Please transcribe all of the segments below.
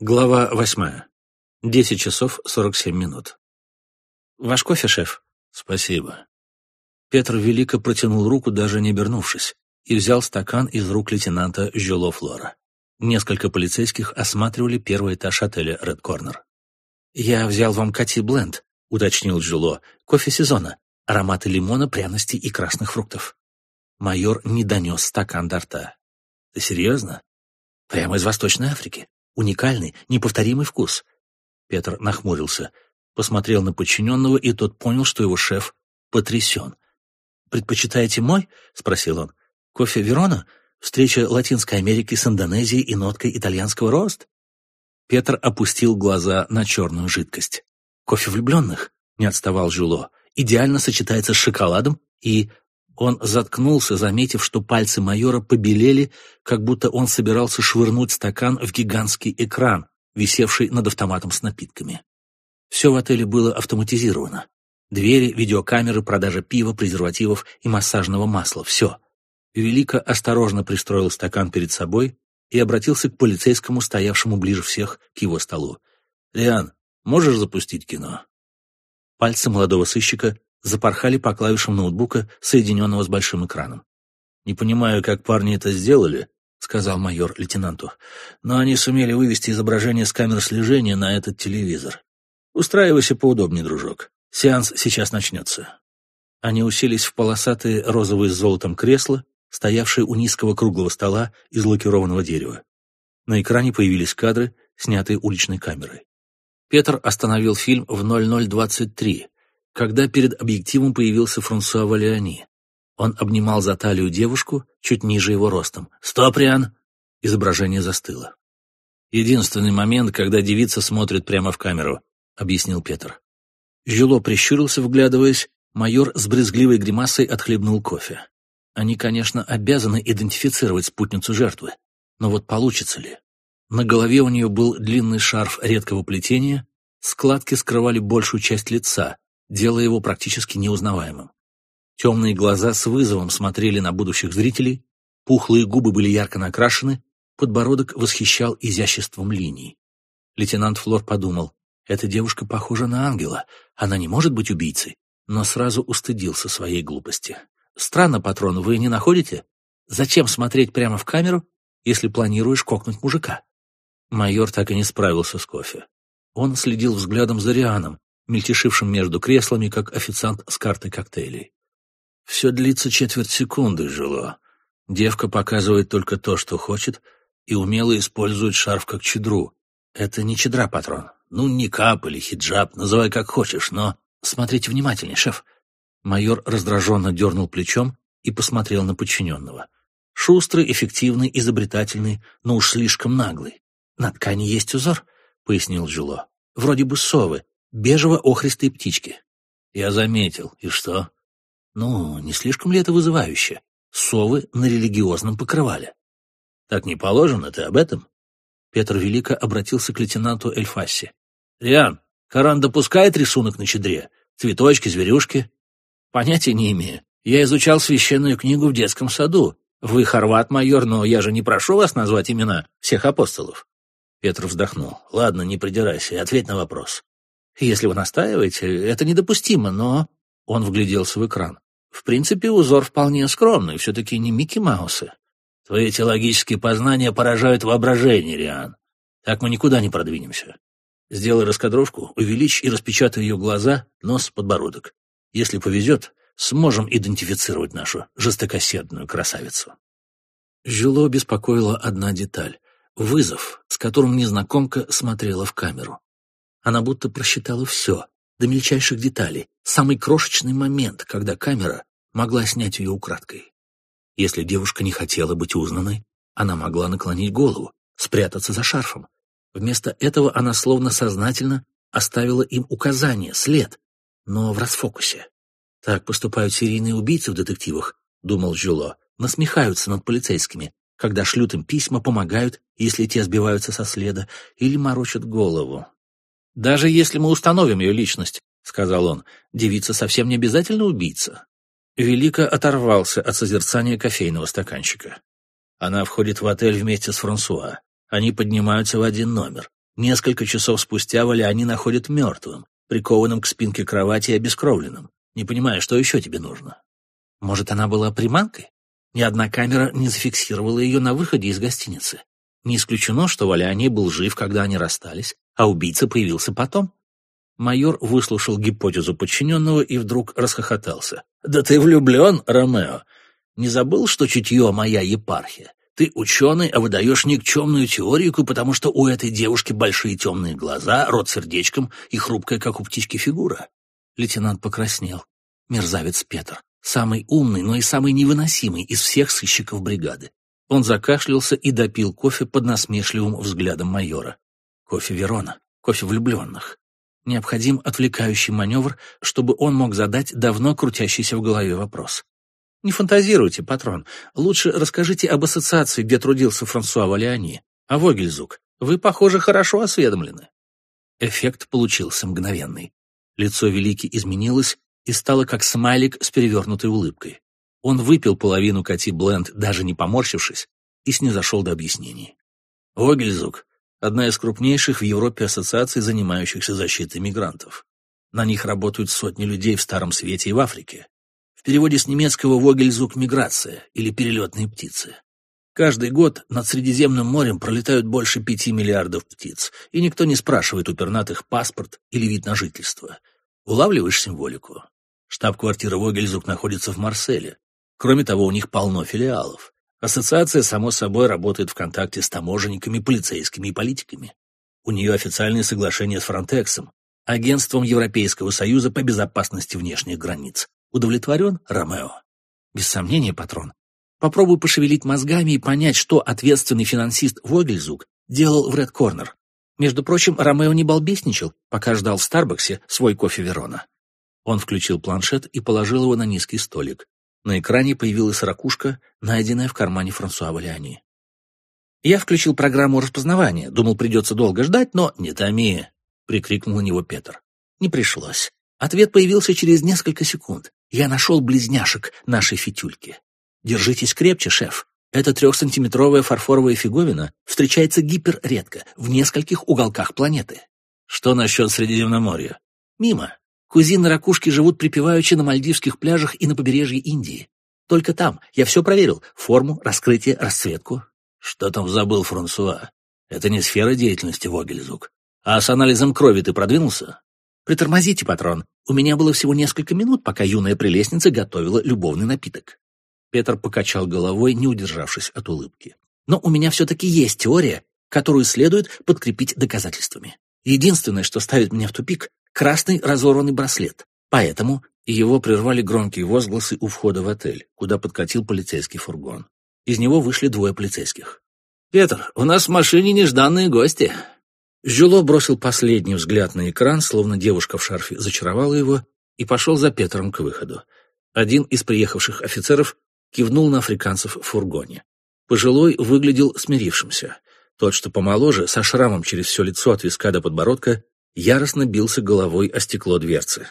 Глава восьмая. Десять часов сорок семь минут. «Ваш кофе, шеф?» «Спасибо». Петр Велико протянул руку, даже не обернувшись, и взял стакан из рук лейтенанта Жюло Флора. Несколько полицейских осматривали первый этаж отеля «Ред Корнер». «Я взял вам Кати Бленд», — уточнил Жюло. «Кофе сезона. Ароматы лимона, пряности и красных фруктов». Майор не донес стакан до рта. «Ты серьезно?» «Прямо из Восточной Африки. Уникальный, неповторимый вкус. Петр нахмурился, посмотрел на подчиненного, и тот понял, что его шеф потрясен. «Предпочитаете мой?» — спросил он. «Кофе Верона? Встреча Латинской Америки с Индонезией и ноткой итальянского рост?» Петр опустил глаза на черную жидкость. «Кофе влюбленных?» — не отставал Жюло. «Идеально сочетается с шоколадом и он заткнулся, заметив, что пальцы майора побелели, как будто он собирался швырнуть стакан в гигантский экран, висевший над автоматом с напитками. Все в отеле было автоматизировано. Двери, видеокамеры, продажа пива, презервативов и массажного масла — все. Велико осторожно пристроил стакан перед собой и обратился к полицейскому, стоявшему ближе всех к его столу. «Риан, можешь запустить кино?» Пальцы молодого сыщика запорхали по клавишам ноутбука, соединенного с большим экраном. «Не понимаю, как парни это сделали», — сказал майор лейтенанту, «но они сумели вывести изображение с камер слежения на этот телевизор. Устраивайся поудобнее, дружок. Сеанс сейчас начнется». Они уселись в полосатые розовые с золотом кресла, стоявшие у низкого круглого стола из лакированного дерева. На экране появились кадры, снятые уличной камерой. Петр остановил фильм в 0023, когда перед объективом появился Франсуа Валиани. Он обнимал за талию девушку, чуть ниже его ростом. «Стоп, Риан!» Изображение застыло. «Единственный момент, когда девица смотрит прямо в камеру», — объяснил Петр. Жюло прищурился, вглядываясь, майор с брезгливой гримасой отхлебнул кофе. Они, конечно, обязаны идентифицировать спутницу жертвы, но вот получится ли? На голове у нее был длинный шарф редкого плетения, складки скрывали большую часть лица, делая его практически неузнаваемым. Темные глаза с вызовом смотрели на будущих зрителей, пухлые губы были ярко накрашены, подбородок восхищал изяществом линий. Лейтенант Флор подумал, эта девушка похожа на ангела, она не может быть убийцей, но сразу устыдился своей глупости. Странно, патрон, вы не находите? Зачем смотреть прямо в камеру, если планируешь кокнуть мужика? Майор так и не справился с кофе. Он следил взглядом за Рианом, мельтешившим между креслами, как официант с картой коктейлей. Все длится четверть секунды, жило. Девка показывает только то, что хочет, и умело использует шарф как чедру. Это не чедра, патрон. Ну, никап или хиджаб, называй как хочешь, но... Смотрите внимательнее, шеф. Майор раздраженно дернул плечом и посмотрел на подчиненного. Шустрый, эффективный, изобретательный, но уж слишком наглый. «На ткани есть узор», — пояснил Жило. «Вроде бы совы, бежево-охристые птички. Я заметил. И что? Ну, не слишком ли это вызывающе? Совы на религиозном покрывале. Так не положено, ты об этом? Петр Велико обратился к лейтенанту Эльфасси. «Риан, Коран допускает рисунок на чедре? Цветочки, зверюшки?» «Понятия не имею. Я изучал священную книгу в детском саду. Вы хорват, майор, но я же не прошу вас назвать имена всех апостолов». Петр вздохнул. «Ладно, не придирайся, ответь на вопрос. Если вы настаиваете, это недопустимо, но...» Он вгляделся в экран. «В принципе, узор вполне скромный, все-таки не Микки Маусы. Твои теологические познания поражают воображение, Риан. Так мы никуда не продвинемся. Сделай раскадровку, увеличь и распечатай ее глаза, нос, подбородок. Если повезет, сможем идентифицировать нашу жестокосердную красавицу». Жило беспокоила одна деталь — вызов, с которым незнакомка смотрела в камеру. Она будто просчитала все, до мельчайших деталей, самый крошечный момент, когда камера могла снять ее украдкой. Если девушка не хотела быть узнанной, она могла наклонить голову, спрятаться за шарфом. Вместо этого она словно сознательно оставила им указание, след, но в расфокусе. Так поступают серийные убийцы в детективах, думал Жюло, насмехаются над полицейскими, когда шлют им письма, помогают, если те сбиваются со следа, или морочат голову. «Даже если мы установим ее личность», — сказал он, — «девица совсем не обязательно убийца». Велико оторвался от созерцания кофейного стаканчика. Она входит в отель вместе с Франсуа. Они поднимаются в один номер. Несколько часов спустя Валиани находят мертвым, прикованным к спинке кровати и обескровленным. Не понимаю, что еще тебе нужно? Может, она была приманкой? Ни одна камера не зафиксировала ее на выходе из гостиницы. Не исключено, что Валяни был жив, когда они расстались, а убийца появился потом. Майор выслушал гипотезу подчиненного и вдруг расхохотался. «Да ты влюблен, Ромео! Не забыл, что чутье моя епархия? Ты ученый, а выдаешь никчемную теорику, потому что у этой девушки большие темные глаза, рот сердечком и хрупкая, как у птички, фигура». Лейтенант покраснел. Мерзавец Петр. Самый умный, но и самый невыносимый из всех сыщиков бригады. Он закашлялся и допил кофе под насмешливым взглядом майора. Кофе Верона, кофе влюбленных. Необходим отвлекающий маневр, чтобы он мог задать давно крутящийся в голове вопрос. Не фантазируйте, патрон. Лучше расскажите об ассоциации, где трудился Франсуа Валиани. А Вогельзук, вы, похоже, хорошо осведомлены. Эффект получился мгновенный. Лицо Велики изменилось и стало как смайлик с перевернутой улыбкой. Он выпил половину Кати Бленд, даже не поморщившись, и снизошел до объяснений. Вогельзук — одна из крупнейших в Европе ассоциаций, занимающихся защитой мигрантов. На них работают сотни людей в Старом Свете и в Африке. В переводе с немецкого «Вогельзук» — миграция или перелетные птицы. Каждый год над Средиземным морем пролетают больше пяти миллиардов птиц, и никто не спрашивает у пернатых паспорт или вид на жительство. Улавливаешь символику? Штаб-квартира Вогельзук находится в Марселе, Кроме того, у них полно филиалов. Ассоциация, само собой, работает в контакте с таможенниками, полицейскими и политиками. У нее официальные соглашения с Фронтексом, Агентством Европейского Союза по безопасности внешних границ. Удовлетворен, Ромео? Без сомнения, патрон. Попробуй пошевелить мозгами и понять, что ответственный финансист Вогельзук делал в Ред Корнер. Между прочим, Ромео не балбесничал, пока ждал в Старбаксе свой кофе Верона. Он включил планшет и положил его на низкий столик. На экране появилась ракушка, найденная в кармане Франсуа Валиани. Я включил программу распознавания, думал, придется долго ждать, но не томи, прикрикнул на него Петр. Не пришлось. Ответ появился через несколько секунд. Я нашел близняшек нашей фитюльки. Держитесь крепче, шеф. Эта трехсантиметровая фарфоровая фиговина встречается гиперредко, в нескольких уголках планеты. Что насчет Средиземноморья? Мимо. Кузины ракушки живут припеваючи на мальдивских пляжах и на побережье Индии. Только там. Я все проверил. Форму, раскрытие, расцветку. Что там забыл Франсуа? Это не сфера деятельности Вогельзук. А с анализом крови ты продвинулся? Притормозите, патрон. У меня было всего несколько минут, пока юная прелестница готовила любовный напиток. Петр покачал головой, не удержавшись от улыбки. Но у меня все-таки есть теория, которую следует подкрепить доказательствами. Единственное, что ставит меня в тупик, красный разорванный браслет. Поэтому его прервали громкие возгласы у входа в отель, куда подкатил полицейский фургон. Из него вышли двое полицейских. «Петр, у нас в машине нежданные гости». Жюло бросил последний взгляд на экран, словно девушка в шарфе зачаровала его, и пошел за Петром к выходу. Один из приехавших офицеров кивнул на африканцев в фургоне. Пожилой выглядел смирившимся. Тот, что помоложе, со шрамом через все лицо от виска до подбородка, яростно бился головой о стекло дверцы.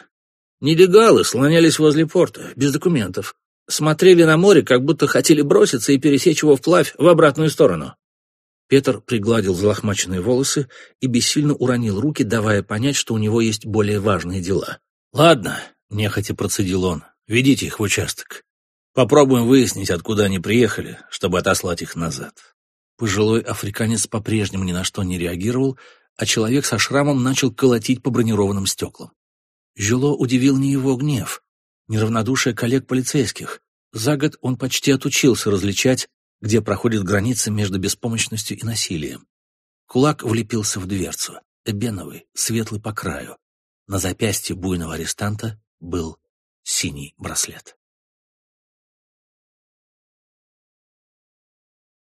Нелегалы слонялись возле порта, без документов. Смотрели на море, как будто хотели броситься и пересечь его вплавь в обратную сторону. Петр пригладил взлохмаченные волосы и бессильно уронил руки, давая понять, что у него есть более важные дела. «Ладно», — нехотя процедил он, — «ведите их в участок. Попробуем выяснить, откуда они приехали, чтобы отослать их назад». Пожилой африканец по-прежнему ни на что не реагировал, а человек со шрамом начал колотить по бронированным стеклам. Жило удивил не его гнев, неравнодушие коллег-полицейских. За год он почти отучился различать, где проходит граница между беспомощностью и насилием. Кулак влепился в дверцу, эбеновый, светлый по краю. На запястье буйного арестанта был синий браслет.